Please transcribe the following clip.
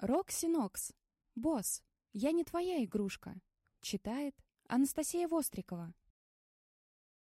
Рокси Нокс. Босс, я не твоя игрушка. Читает Анастасия Вострикова.